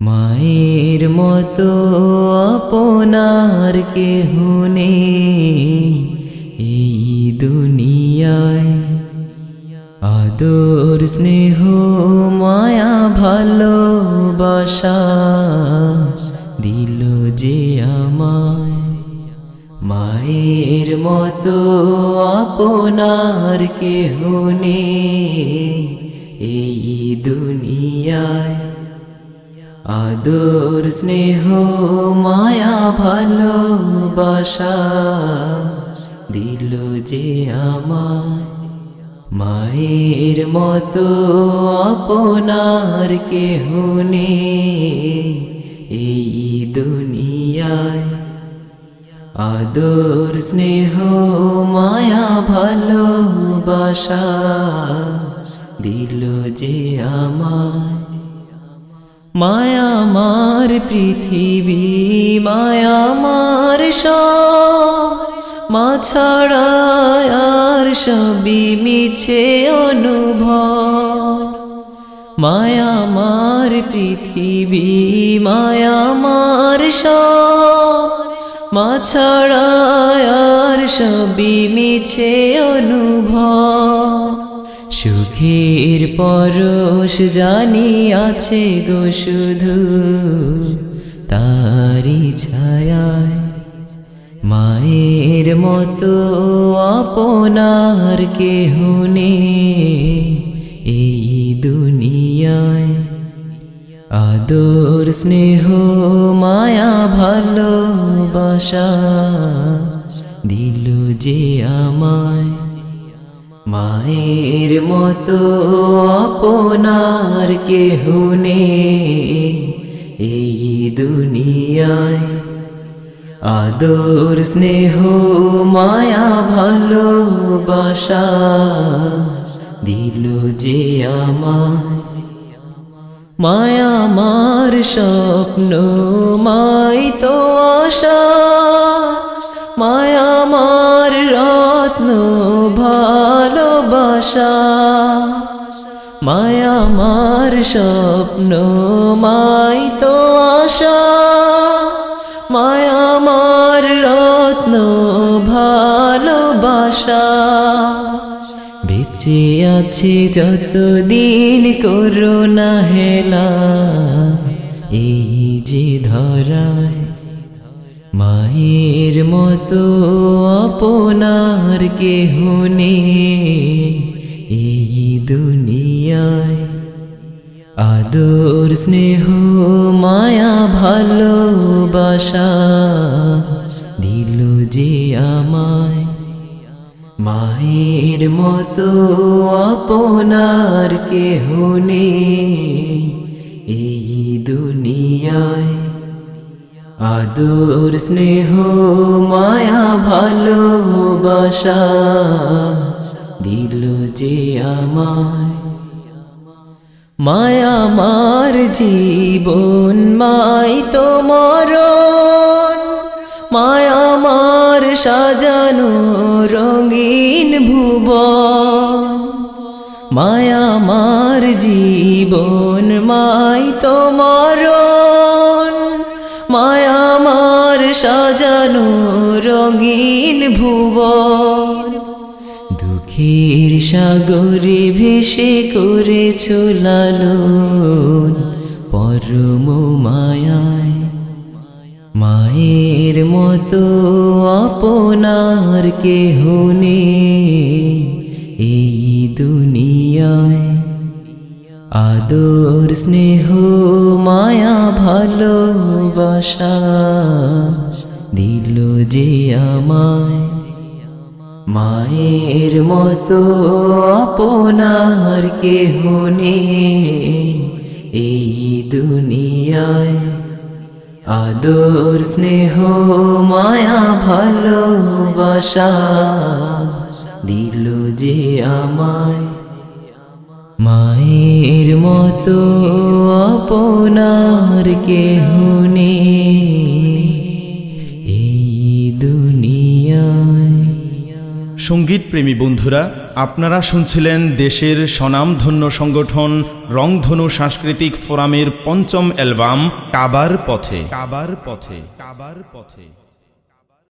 মায়ের মতো আপনার কেহ এই দুনিয়ায় আদর, স্নেহ, মায়া, ভালোবাসা দিল যে আমায়। মায়ের মতো আপনার কেহ এই দুনিয়ায় আদর, স্নেহ, মায়া, ভালোবাসা দিল যে আমায়। মায়ের মতো আপনার কেহ এই দুনিয়ায়। আদর, স্নেহ, মায়া, ভালোবাসা দিল যে আমায়। মায়ামার পৃথিবী মায়ামার সব। মা ছাড়া আর সবই মিছে অনুভব। মায়ামার পৃথিবী মায়ামার সব। মা ছাড়া আর সবই মিছে অনুভব। সুখের পরশ জানি আছে গো শুধু। তারি ছায়ায় মায়ের মতো আপনার কেহ এই দুনিয়ায় আদর, স্নেহ, মায়া, ভালোবাসা দিল যে আমায়। মায়ের মতো আপনার কেহ নেই। এই দুনিয়ায় আদর, স্নেহ, মায়া, ভালোবাসা দিল যে আমায় মায়ামার স্বপ্ন, মাই তো আশা। ভালোবাসা মায়ামার স্বপ্ন, মাই তো আশা। মায়ামার রত্ন, ভালোবাসা। বেঁচে আছে যতদিন করোনা হেলা, এই যে ধরায় মায়ের মতো আপনার কেহ নেই। আদর, স্নেহ, মায়া, ভালোবাসা দিল যে আমায়। মায়ের মতো আপনার কেহ নেই এই দুনিয়ায়। আদর, স্নেহ, মায়া, ভালোবাসা দিল যে আমায়। মায়া মার জীবন, মাই তোমার মায়া মার সাজানো রঙিন ভুবন। মায়া মার জীবন, মাই তোমার মায়া মার সাজানো রঙিন ভুবন। দুঃখের সাগরে ভেসে করে লালন, পরম মায়ায়। মায়ের মতো আপনার কেহ নেই। এই দুনিয়ায় আদর, স্নেহ, মায়া, ভালোবাসা দিল যে আমায়। মায়ের মতো আপনার কেহ নেই। এই দুনিয়ায় আদর, স্নেহ, মায়া, ভালোবাসা দিল যে আমায়। মায়ের মতো আপনার কেহ নেই। সংগীত প্রেমী বন্ধুরা, আপনারা শুনছিলেন দেশের স্বনামধন্য সংগঠন রংধনু সাংস্কৃতিক ফোরামের পঞ্চম অ্যালবাম, কাবার পথে। কাবার পথে কাবার পথে।